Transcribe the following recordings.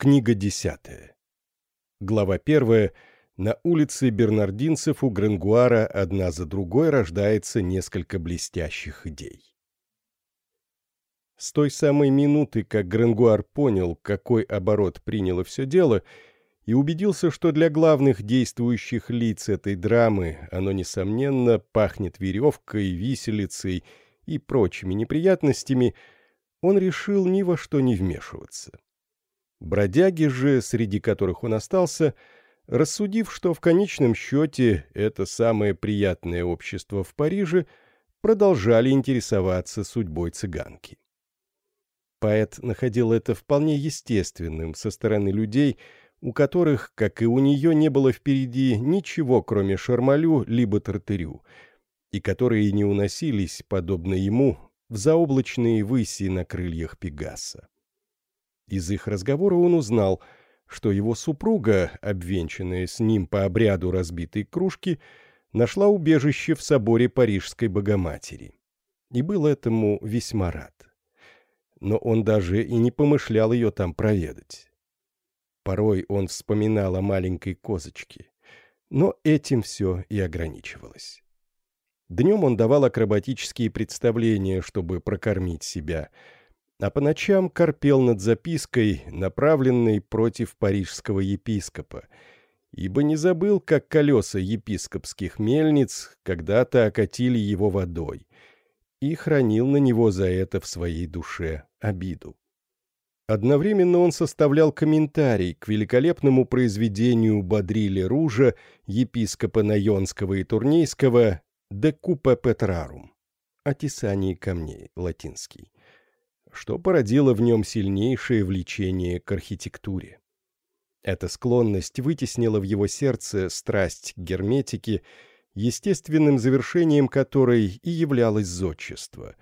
Книга десятая. Глава первая. На улице Бернардинцев у Грангуара одна за другой рождается несколько блестящих идей. С той самой минуты, как Грангуар понял, какой оборот приняло все дело, и убедился, что для главных действующих лиц этой драмы оно, несомненно, пахнет веревкой, виселицей и прочими неприятностями, он решил ни во что не вмешиваться. Бродяги же, среди которых он остался, рассудив, что в конечном счете это самое приятное общество в Париже, продолжали интересоваться судьбой цыганки. Поэт находил это вполне естественным со стороны людей, у которых, как и у нее, не было впереди ничего, кроме шармалю либо тартырю, и которые не уносились, подобно ему, в заоблачные выси на крыльях Пегаса. Из их разговора он узнал, что его супруга, обвенчанная с ним по обряду разбитой кружки, нашла убежище в соборе Парижской Богоматери. И был этому весьма рад. Но он даже и не помышлял ее там проведать. Порой он вспоминал о маленькой козочке, но этим все и ограничивалось. Днем он давал акробатические представления, чтобы прокормить себя, а по ночам корпел над запиской, направленной против парижского епископа, ибо не забыл, как колеса епископских мельниц когда-то окатили его водой, и хранил на него за это в своей душе обиду. Одновременно он составлял комментарий к великолепному произведению Бодрили Ружа, епископа Найонского и Турнейского «De Cupa Petrarum» — «Отесании камней» латинский, что породило в нем сильнейшее влечение к архитектуре. Эта склонность вытеснила в его сердце страсть к герметике, естественным завершением которой и являлось зодчество,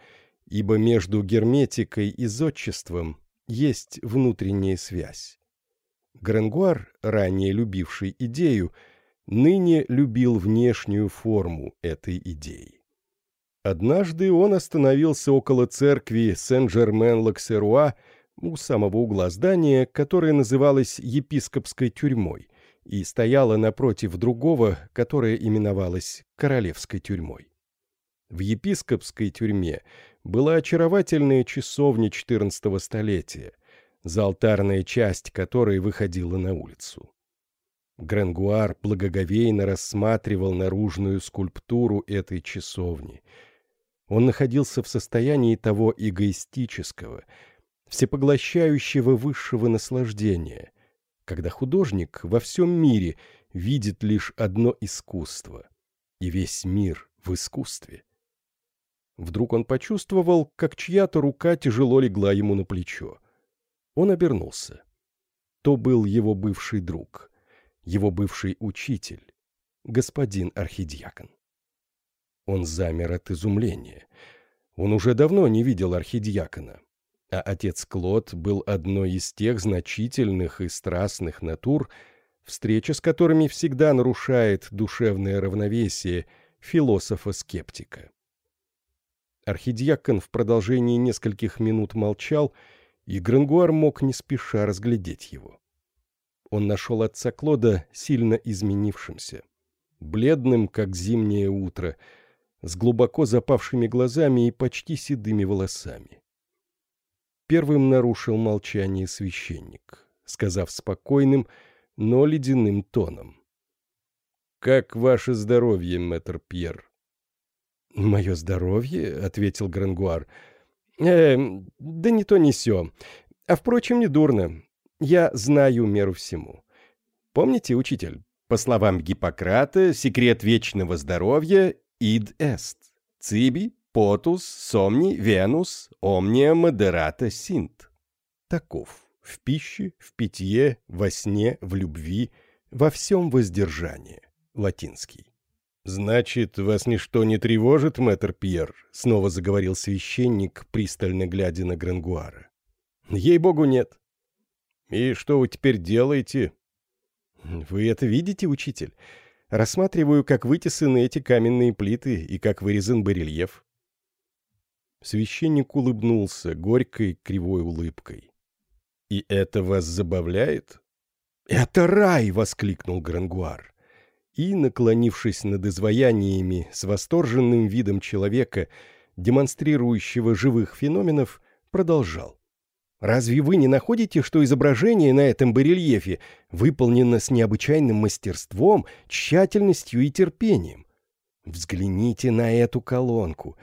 ибо между герметикой и зодчеством есть внутренняя связь. Гренгуар, ранее любивший идею, ныне любил внешнюю форму этой идеи. Однажды он остановился около церкви Сен-Жермен-Лаксеруа у самого угла здания, которое называлось епископской тюрьмой, и стояло напротив другого, которое именовалось королевской тюрьмой. В епископской тюрьме была очаровательная часовня XIV столетия, заалтарная часть которой выходила на улицу. Гренгуар благоговейно рассматривал наружную скульптуру этой часовни — он находился в состоянии того эгоистического, всепоглощающего высшего наслаждения, когда художник во всем мире видит лишь одно искусство, и весь мир в искусстве. Вдруг он почувствовал, как чья-то рука тяжело легла ему на плечо. Он обернулся. То был его бывший друг, его бывший учитель, господин архидиакон. Он замер от изумления. Он уже давно не видел архидиакона. А отец Клод был одной из тех значительных и страстных натур, встреча с которыми всегда нарушает душевное равновесие философа-скептика. Архидиакон в продолжении нескольких минут молчал, и Грангуар мог не спеша разглядеть его. Он нашел отца Клода сильно изменившимся, бледным, как зимнее утро, с глубоко запавшими глазами и почти седыми волосами. Первым нарушил молчание священник, сказав спокойным, но ледяным тоном. «Как ваше здоровье, мэтр Пьер?» «Мое здоровье?» — ответил Грангуар. «Э, да не то не сё. А, впрочем, не дурно. Я знаю меру всему. Помните, учитель, по словам Гиппократа, секрет вечного здоровья id est, cibi, potus, somni, venus, omnia moderata sint. Таков в пище, в питье, во сне, в любви, во всем воздержание. Латинский. «Значит, вас ничто не тревожит, мэтр Пьер?» — снова заговорил священник, пристально глядя на Грангуара. «Ей-богу, нет». «И что вы теперь делаете?» «Вы это видите, учитель? Рассматриваю, как вытесаны эти каменные плиты и как вырезан барельеф. Священник улыбнулся горькой, кривой улыбкой. «И это вас забавляет?» «Это рай!» — воскликнул Грангуар. И, наклонившись над изваяниями с восторженным видом человека, демонстрирующего живых феноменов, продолжал. «Разве вы не находите, что изображение на этом барельефе выполнено с необычайным мастерством, тщательностью и терпением? Взгляните на эту колонку.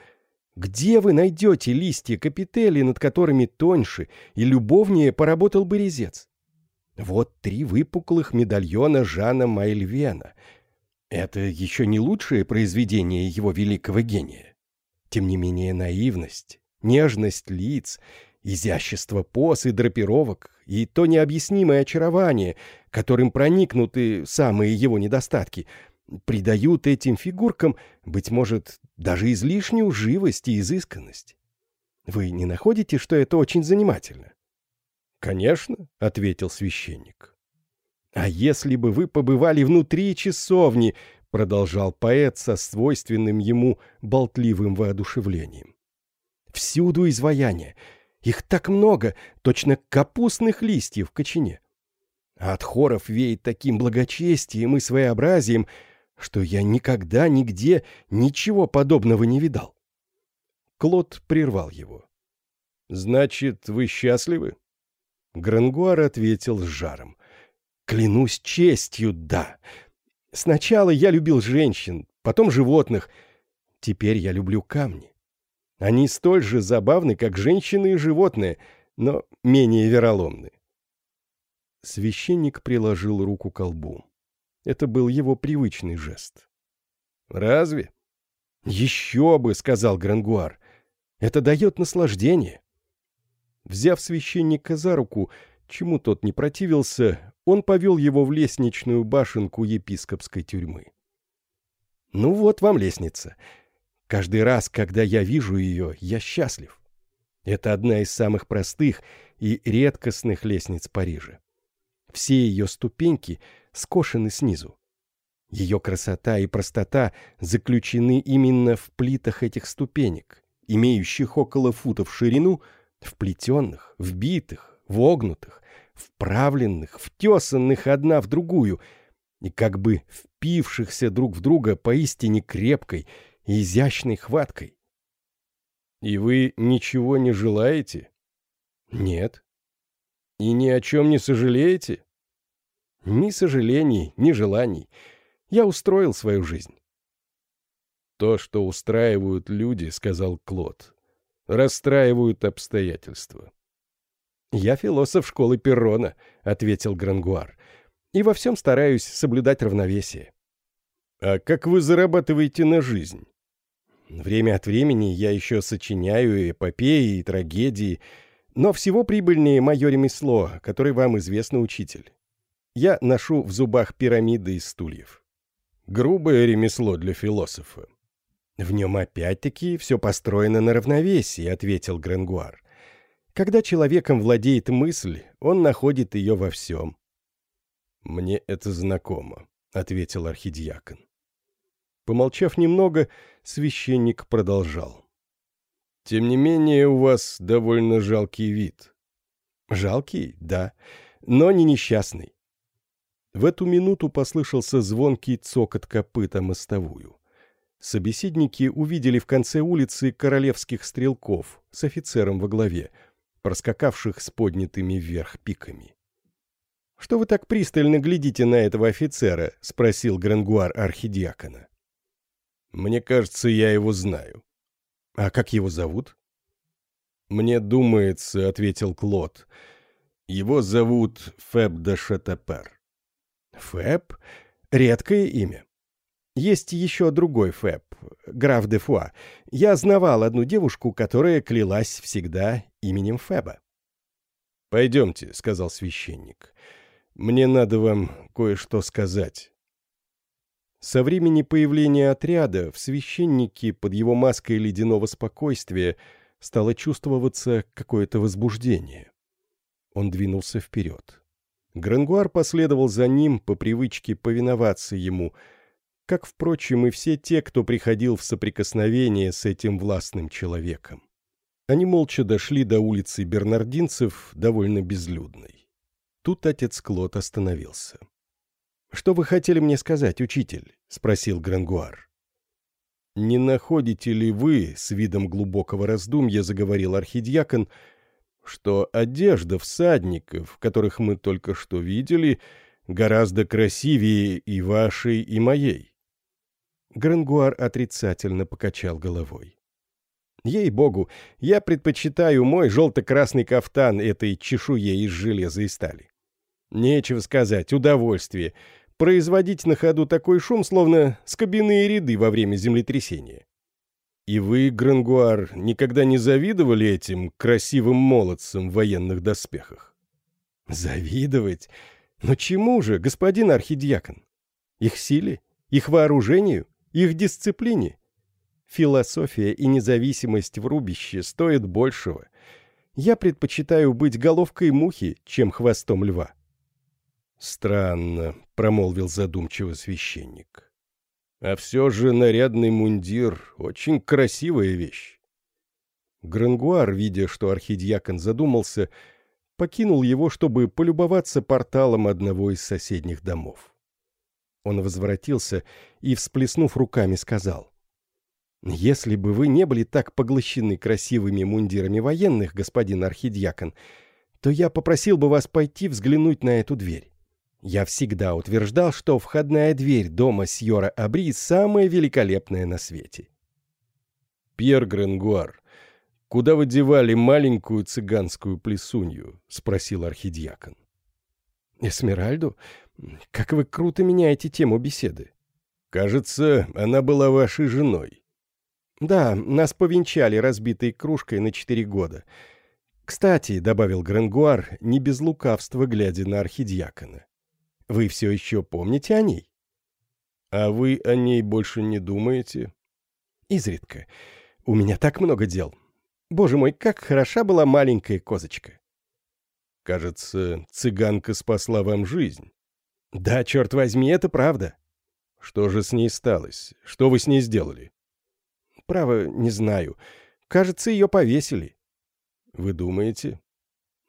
Где вы найдете листья капители, над которыми тоньше и любовнее поработал бы резец? Вот три выпуклых медальона Жана Майльвена. Это еще не лучшее произведение его великого гения. Тем не менее наивность, нежность лиц, изящество поз и драпировок и то необъяснимое очарование, которым проникнуты самые его недостатки, придают этим фигуркам, быть может, даже излишнюю живость и изысканность. Вы не находите, что это очень занимательно? «Конечно», — ответил священник. «А если бы вы побывали внутри часовни», — продолжал поэт со свойственным ему болтливым воодушевлением. «Всюду изваяния. Их так много, точно капустных листьев в кочане. А от хоров веет таким благочестием и своеобразием, что я никогда нигде ничего подобного не видал». Клод прервал его. «Значит, вы счастливы?» Грангуар ответил с жаром. «Клянусь честью, да. Сначала я любил женщин, потом животных. Теперь я люблю камни. Они столь же забавны, как женщины и животные, но менее вероломны». Священник приложил руку к колбу. Это был его привычный жест. «Разве?» «Еще бы», — сказал Грангуар. «Это дает наслаждение. Взяв священника за руку, чему тот не противился, он повел его в лестничную башенку епископской тюрьмы. «Ну вот вам лестница. Каждый раз, когда я вижу ее, я счастлив. Это одна из самых простых и редкостных лестниц Парижа. Все ее ступеньки скошены снизу. Ее красота и простота заключены именно в плитах этих ступенек, имеющих около футов в ширину — вплетенных, вбитых, вогнутых, вправленных, втесанных одна в другую и как бы впившихся друг в друга поистине крепкой изящной хваткой. «И вы ничего не желаете?» «Нет». «И ни о чем не сожалеете?» «Ни сожалений, ни желаний. Я устроил свою жизнь». «То, что устраивают люди, — сказал Клод, расстраивают обстоятельства. «Я философ школы Перрона», — ответил Грангуар, «и во всем стараюсь соблюдать равновесие». «А как вы зарабатываете на жизнь?» «Время от времени я еще сочиняю эпопеи и трагедии, но всего прибыльнее мое ремесло, которое вам известно, учитель. Я ношу в зубах пирамиды из стульев». «Грубое ремесло для философа», «В нем опять-таки все построено на равновесии», — ответил Гренгуар. «Когда человеком владеет мысль, он находит ее во всем». «Мне это знакомо», — ответил архидиакон. Помолчав немного, священник продолжал. «Тем не менее, у вас довольно жалкий вид». «Жалкий, да, но не несчастный». В эту минуту послышался звонкий цокот копыта мостовую. Собеседники увидели в конце улицы королевских стрелков с офицером во главе, проскакавших с поднятыми вверх пиками. «Что вы так пристально глядите на этого офицера?» — спросил Грангуар архидиакона. «Мне кажется, я его знаю». «А как его зовут?» «Мне думается», — ответил Клод. «Его зовут Феб де Шатапер». «Феб? Редкое имя». Есть еще другой Фэб, граф де Фуа. Я знавал одну девушку, которая клялась всегда именем Фэба. «Пойдемте», — сказал священник. «Мне надо вам кое-что сказать». Со времени появления отряда в священнике под его маской ледяного спокойствия стало чувствоваться какое-то возбуждение. Он двинулся вперед. Грангуар последовал за ним по привычке повиноваться ему — как, впрочем, и все те, кто приходил в соприкосновение с этим властным человеком. Они молча дошли до улицы Бернардинцев, довольно безлюдной. Тут отец Клод остановился. «Что вы хотели мне сказать, учитель?» — спросил Грангуар. «Не находите ли вы, с видом глубокого раздумья заговорил архидьякон, что одежда всадников, которых мы только что видели, гораздо красивее и вашей, и моей?» Грангуар отрицательно покачал головой. Ей-богу, я предпочитаю мой желто-красный кафтан этой чешуе из железа и стали. Нечего сказать, удовольствие. Производить на ходу такой шум, словно скобяные ряды во время землетрясения. И вы, Грангуар, никогда не завидовали этим красивым молодцам в военных доспехах? Завидовать? Но чему же, господин архидиакон? Их силе? Их вооружению? Их дисциплине? Философия и независимость в рубище стоят большего. Я предпочитаю быть головкой мухи, чем хвостом льва. «Странно», — промолвил задумчиво священник. «А все же нарядный мундир — очень красивая вещь». Грангуар, видя, что архидиакон задумался, покинул его, чтобы полюбоваться порталом одного из соседних домов. Он возвратился и, всплеснув руками, сказал, если бы вы не были так поглощены красивыми мундирами военных, господин архидиакон, то я попросил бы вас пойти взглянуть на эту дверь. Я всегда утверждал, что входная дверь дома Сьора Абри самая великолепная на свете. «Пьер Гренгуар, куда вы девали маленькую цыганскую плесунью?» — спросил архидиакон. «Эсмеральду? Как вы круто меняете тему беседы!» «Кажется, она была вашей женой». «Да, нас повенчали разбитой кружкой на четыре года. Кстати, — добавил Грангуар, не без лукавства глядя на архидиакона, — вы все еще помните о ней?» «А вы о ней больше не думаете?» «Изредка. У меня так много дел. Боже мой, как хороша была маленькая козочка!» «Кажется, цыганка спасла вам жизнь». «Да, черт возьми, это правда». «Что же с ней сталось? Что вы с ней сделали?» Право, не знаю. Кажется, ее повесили. Вы думаете?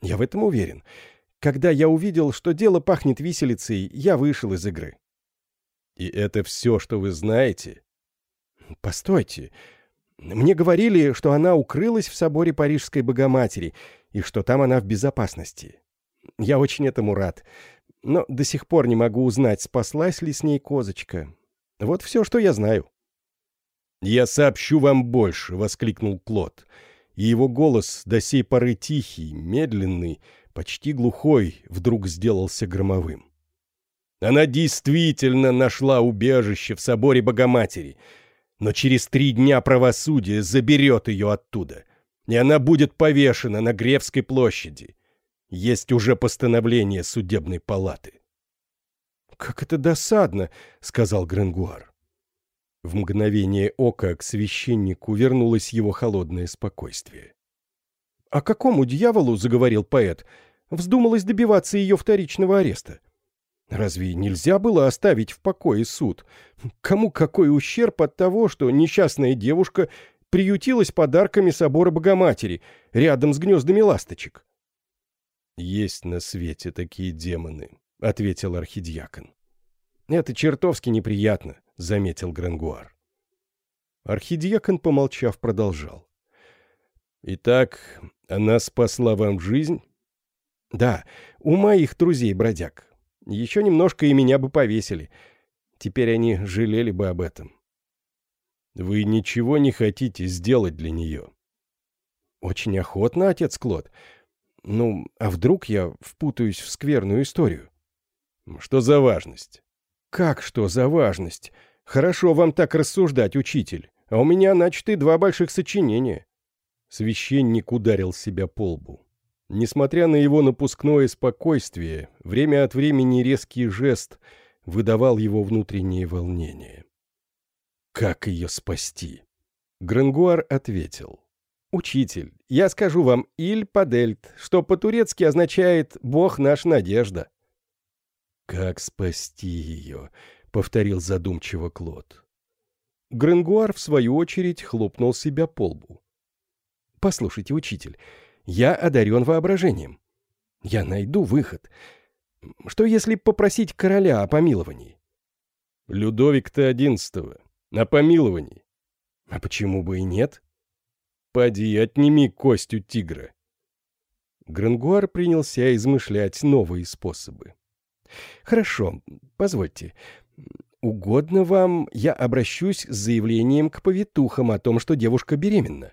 Я в этом уверен. Когда я увидел, что дело пахнет виселицей, я вышел из игры. И это все, что вы знаете? Постойте. Мне говорили, что она укрылась в соборе Парижской Богоматери и что там она в безопасности. Я очень этому рад. Но до сих пор не могу узнать, спаслась ли с ней козочка. Вот все, что я знаю. «Я сообщу вам больше!» — воскликнул Клод. И его голос, до сей поры тихий, медленный, почти глухой, вдруг сделался громовым. Она действительно нашла убежище в соборе Богоматери, но через три дня правосудие заберет ее оттуда, и она будет повешена на Гревской площади. Есть уже постановление судебной палаты. «Как это досадно!» — сказал Гренгуар. В мгновение ока к священнику вернулось его холодное спокойствие. «А какому дьяволу, — заговорил поэт, — вздумалось добиваться ее вторичного ареста? Разве нельзя было оставить в покое суд? Кому какой ущерб от того, что несчастная девушка приютилась подарками собора Богоматери рядом с гнездами ласточек?» «Есть на свете такие демоны», — ответил архидиакон. «Это чертовски неприятно. — заметил Грангуар. Архидиакон, помолчав, продолжал. «Итак, она спасла вам жизнь?» «Да, у моих друзей-бродяг. Еще немножко и меня бы повесили. Теперь они жалели бы об этом». «Вы ничего не хотите сделать для нее?» «Очень охотно, отец Клод. Ну, а вдруг я впутаюсь в скверную историю?» «Что за важность?» «Как что за важность? Хорошо вам так рассуждать, учитель, а у меня начаты два больших сочинения». Священник ударил себя по лбу. Несмотря на его напускное спокойствие, время от времени резкий жест выдавал его внутреннее волнение. «Как ее спасти?» Грангуар ответил. «Учитель, я скажу вам «Иль Падельт», что по-турецки означает «Бог наш надежда». «Как спасти ее?» — повторил задумчиво Клод. Гренгуар, в свою очередь, хлопнул себя по лбу. Послушайте, учитель, я одарен воображением. Я найду выход. Что если попросить короля о помиловании? Людовик-то одиннадцатого. О помиловании. А почему бы и нет? Поди, отними кость у тигра. Грангуар принялся измышлять новые способы. «Хорошо, позвольте. Угодно вам, я обращусь с заявлением к повитухам о том, что девушка беременна».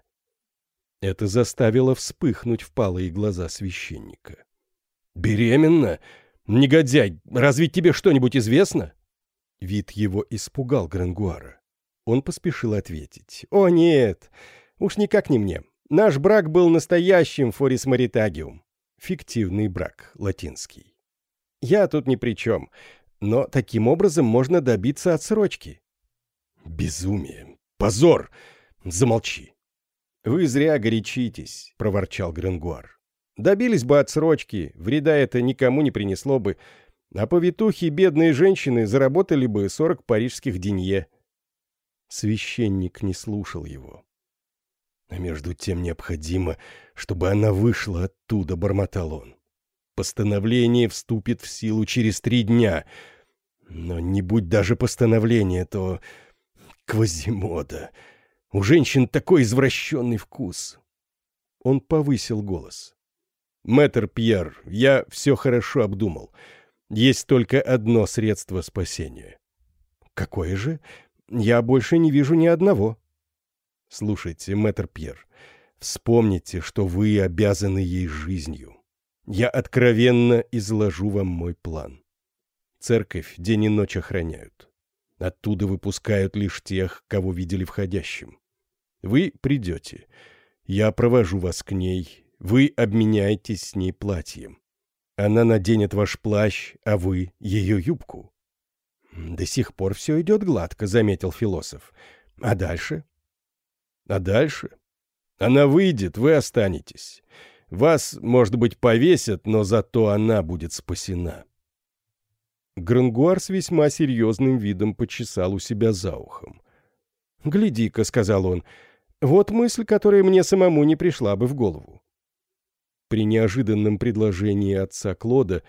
Это заставило вспыхнуть впалые глаза священника. «Беременна? Негодяй, разве тебе что-нибудь известно?» Вид его испугал Грангуара. Он поспешил ответить. «О, нет! Уж никак не мне. Наш брак был настоящим форис маритагиум. Фиктивный брак, латинский. Я тут ни при чем, но таким образом можно добиться отсрочки. Безумие! Позор! Замолчи! Вы зря горячитесь, проворчал Гренгуар. Добились бы отсрочки, вреда это никому не принесло бы, а повитухи бедные женщины заработали бы сорок парижских денье. Священник не слушал его. А между тем необходимо, чтобы она вышла оттуда, бормотал он. Постановление вступит в силу через три дня. Но не будь даже постановления, то... Квазимода. У женщин такой извращенный вкус. Он повысил голос. «Мэтр Пьер, я все хорошо обдумал. Есть только одно средство спасения». «Какое же? Я больше не вижу ни одного». Слушайте, мэтр Пьер, вспомните, что вы обязаны ей жизнью. Я откровенно изложу вам мой план. Церковь день и ночь охраняют. Оттуда выпускают лишь тех, кого видели входящим. Вы придете. Я провожу вас к ней. Вы обменяетесь с ней платьем. Она наденет ваш плащ, а вы — ее юбку. «До сих пор все идет гладко», — заметил философ. «А дальше?» А дальше? Она выйдет, вы останетесь. Вас, может быть, повесят, но зато она будет спасена. Грангуар с весьма серьезным видом почесал у себя за ухом. «Гляди-ка», — сказал он, — «вот мысль, которая мне самому не пришла бы в голову». При неожиданном предложении отца Клода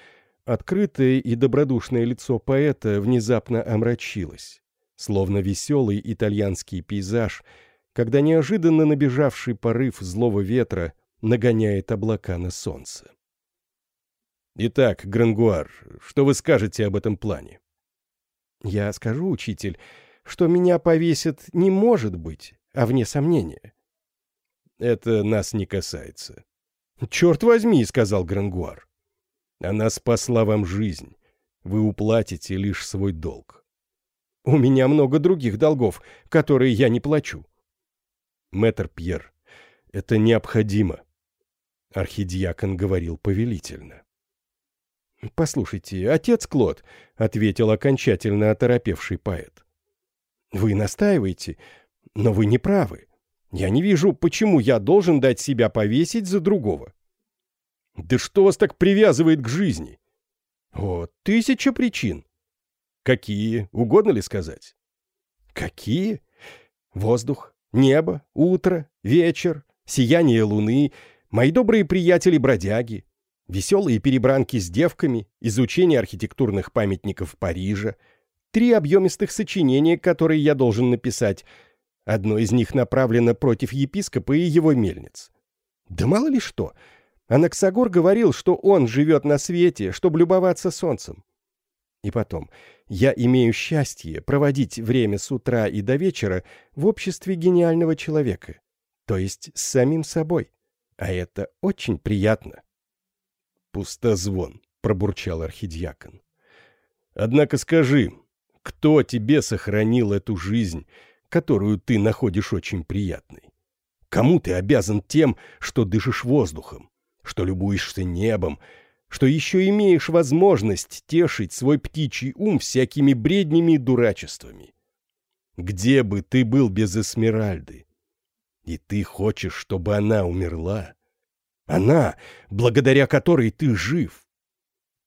открытое и добродушное лицо поэта внезапно омрачилось, словно веселый итальянский пейзаж — когда неожиданно набежавший порыв злого ветра нагоняет облака на солнце. «Итак, Грангуар, что вы скажете об этом плане?» «Я скажу, учитель, что меня повесят не может быть, а вне сомнения». «Это нас не касается». «Черт возьми», — сказал Грангуар. «Она спасла вам жизнь. Вы уплатите лишь свой долг». «У меня много других долгов, которые я не плачу». Мэтр Пьер, это необходимо. Архидиакон говорил повелительно. «Послушайте, отец Клод», — ответил окончательно оторопевший поэт. «Вы настаиваете, но вы не правы. Я не вижу, почему я должен дать себя повесить за другого». «Да что вас так привязывает к жизни?» «О, тысяча причин». «Какие? Угодно ли сказать?» «Какие? Воздух, Небо, утро, вечер, сияние луны, мои добрые приятели-бродяги, веселые перебранки с девками, изучение архитектурных памятников Парижа, три объемистых сочинения, которые я должен написать. Одно из них направлено против епископа и его мельниц. Да мало ли что. Анаксагор говорил, что он живет на свете, чтобы любоваться солнцем. И потом, я имею счастье проводить время с утра и до вечера в обществе гениального человека, то есть с самим собой. А это очень приятно. «Пустозвон», — пробурчал архидиакон. «Однако скажи, кто тебе сохранил эту жизнь, которую ты находишь очень приятной? Кому ты обязан тем, что дышишь воздухом, что любуешься небом, что еще имеешь возможность тешить свой птичий ум всякими бреднями и дурачествами. Где бы ты был без Эсмеральды? И ты хочешь, чтобы она умерла? Она, благодаря которой ты жив.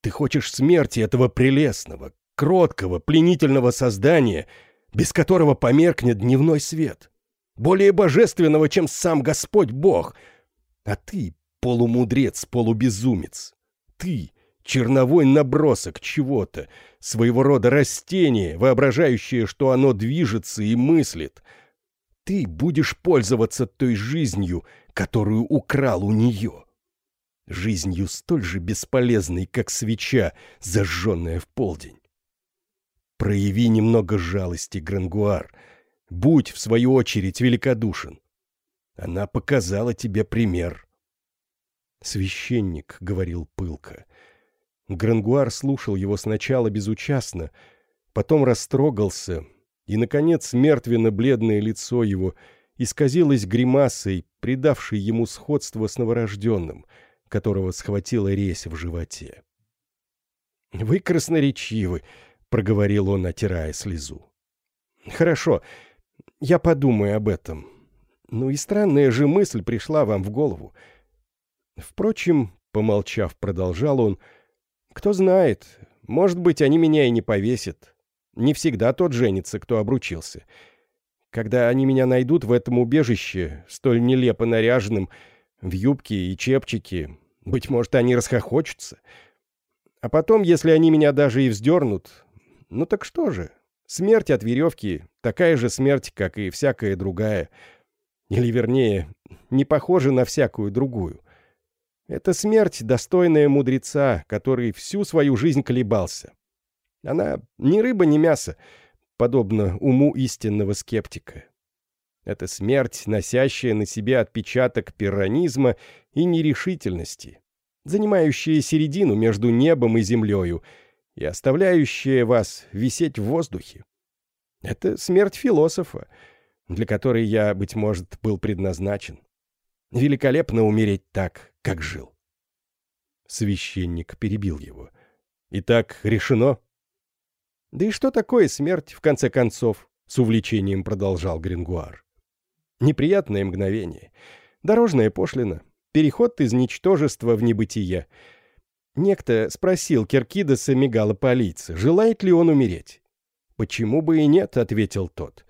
Ты хочешь смерти этого прелестного, кроткого, пленительного создания, без которого померкнет дневной свет. более божественного, чем сам Господь Бог. А ты полумудрец, полубезумец. Ты — черновой набросок чего-то, своего рода растение, воображающее, что оно движется и мыслит. Ты будешь пользоваться той жизнью, которую украл у нее. Жизнью столь же бесполезной, как свеча, зажженная в полдень. Прояви немного жалости, Грангуар. Будь, в свою очередь, великодушен. Она показала тебе пример. Священник говорил пылко. Грангуар слушал его сначала безучастно, потом растрогался, и, наконец, мертвенно-бледное лицо его исказилось гримасой, придавшей ему сходство с новорожденным, которого схватила резь в животе. «Вы красноречивы», — проговорил он, отирая слезу. «Хорошо, я подумаю об этом. Ну и странная же мысль пришла вам в голову. Впрочем, помолчав, продолжал он, кто знает, может быть, они меня и не повесят. Не всегда тот женится, кто обручился. Когда они меня найдут в этом убежище, столь нелепо наряженным, в юбке и чепчике, быть может, они расхохочутся. А потом, если они меня даже и вздернут, ну так что же, смерть от веревки — такая же смерть, как и всякая другая. Или, вернее, не похожа на всякую другую. Это смерть, достойная мудреца, который всю свою жизнь колебался. Она ни рыба, ни мясо, подобно уму истинного скептика. Это смерть, носящая на себе отпечаток пиранизма и нерешительности, занимающая середину между небом и землею и оставляющая вас висеть в воздухе. Это смерть философа, для которой я, быть может, был предназначен. Великолепно умереть так, как жил. Священник перебил его. «Итак, решено?» «Да и что такое смерть, в конце концов?» — с увлечением продолжал Грингуар. «Неприятное мгновение. Дорожная пошлина. Переход из ничтожества в небытие. Некто спросил Киркидаса Мегалополийца, желает ли он умереть. «Почему бы и нет?» — ответил тот.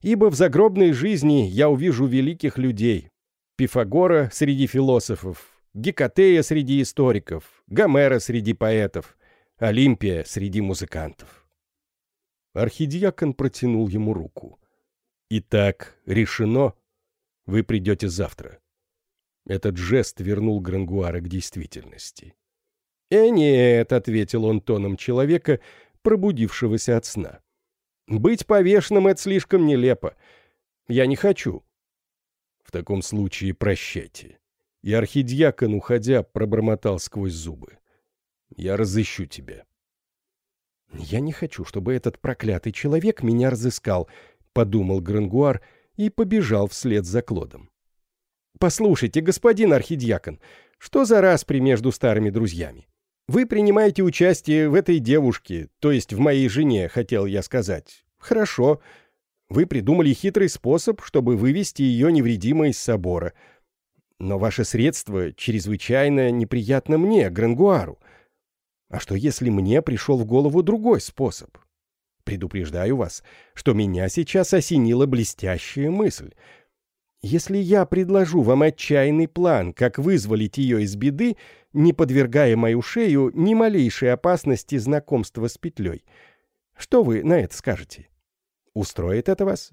«Ибо в загробной жизни я увижу великих людей. Пифагора среди философов, Гекатея среди историков, Гомера среди поэтов, Олимпия среди музыкантов». Архидиакон протянул ему руку. «Итак, решено. Вы придете завтра». Этот жест вернул Грангуара к действительности. «Э, нет», — ответил он тоном человека, пробудившегося от сна. «Быть повешенным — это слишком нелепо. Я не хочу». «В таком случае прощайте». И архидьякон, уходя, пробормотал сквозь зубы. «Я разыщу тебя». «Я не хочу, чтобы этот проклятый человек меня разыскал», — подумал Грангуар и побежал вслед за Клодом. «Послушайте, господин архидьякон, что за распри между старыми друзьями? Вы принимаете участие в этой девушке, то есть в моей жене, хотел я сказать. Хорошо. Вы придумали хитрый способ, чтобы вывести ее невредимо из собора. Но ваше средство чрезвычайно неприятно мне, Грангуару. А что если мне пришел в голову другой способ? Предупреждаю вас, что меня сейчас осенила блестящая мысль — если я предложу вам отчаянный план, как вызволить ее из беды, не подвергая мою шею ни малейшей опасности знакомства с петлей, что вы на это скажете? Устроит это вас?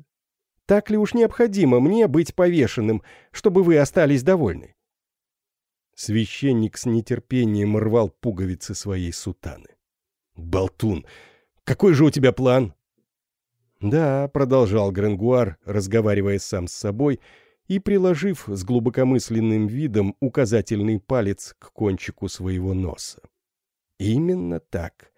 Так ли уж необходимо мне быть повешенным, чтобы вы остались довольны? Священник с нетерпением рвал пуговицы своей сутаны. «Болтун! Какой же у тебя план?» «Да», — продолжал Гренгуар, разговаривая сам с собой и приложив с глубокомысленным видом указательный палец к кончику своего носа. «Именно так.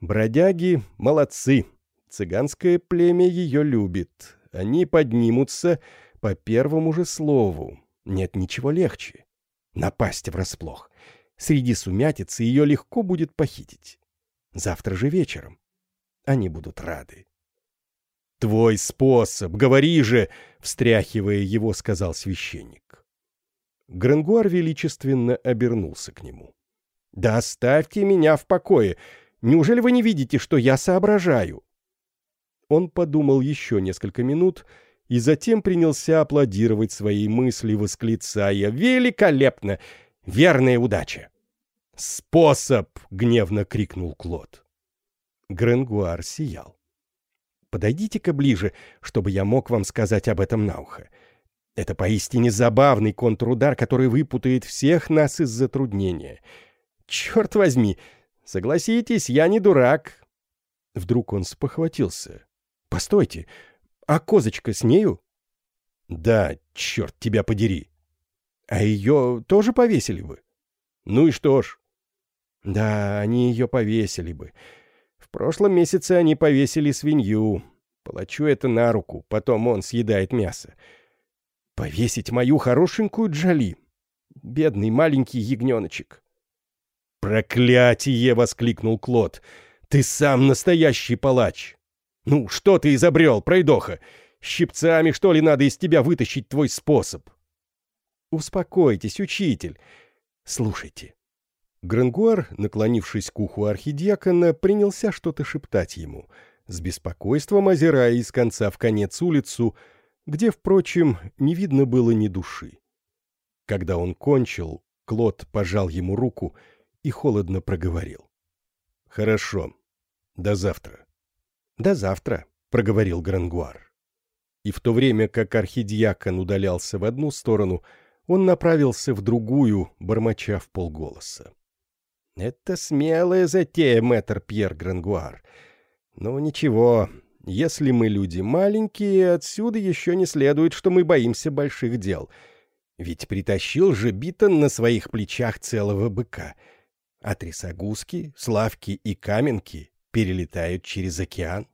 Бродяги молодцы. Цыганское племя ее любит. Они поднимутся по первому же слову. Нет ничего легче. Напасть врасплох. Среди сумятицы ее легко будет похитить. Завтра же вечером. Они будут рады. «Твой способ, говори же!» — встряхивая его, сказал священник. Грангуар величественно обернулся к нему. «Да оставьте меня в покое! Неужели вы не видите, что я соображаю?» Он подумал еще несколько минут и затем принялся аплодировать своей мысли, восклицая «Великолепно! Верная удача!» «Способ!» — гневно крикнул Клод. Гренгуар сиял. «Подойдите-ка ближе, чтобы я мог вам сказать об этом на ухо. Это поистине забавный контрудар, который выпутает всех нас из затруднения. Черт возьми! Согласитесь, я не дурак!» Вдруг он спохватился. «Постойте, а козочка с нею?» «Да, черт тебя подери!» «А ее тоже повесили бы?» «Ну и что ж?» «Да, они ее повесили бы. Прошлом месяце они повесили свинью. Палачу это на руку, потом он съедает мясо. Повесить мою хорошенькую Джоли. Бедный маленький ягненочек». «Проклятие!» — воскликнул Клод. «Ты сам настоящий палач!» «Ну, что ты изобрел, пройдоха? Щипцами, что ли, надо из тебя вытащить твой способ?» «Успокойтесь, учитель. Слушайте». Грангуар, наклонившись к уху архидиакона, принялся что-то шептать ему, с беспокойством озирая из конца в конец улицу, где, впрочем, не видно было ни души. Когда он кончил, Клод пожал ему руку и холодно проговорил. «Хорошо. До завтра». «До завтра», — проговорил Грангуар. И в то время, как архидиакон удалялся в одну сторону, он направился в другую, бормоча в полголоса. «Это смелая затея, мэтр Пьер Грангуар. Но ничего, если мы люди маленькие, отсюда еще не следует, что мы боимся больших дел. Ведь притащил же Битон на своих плечах целого быка. А трясогузки, славки и каменки перелетают через океан.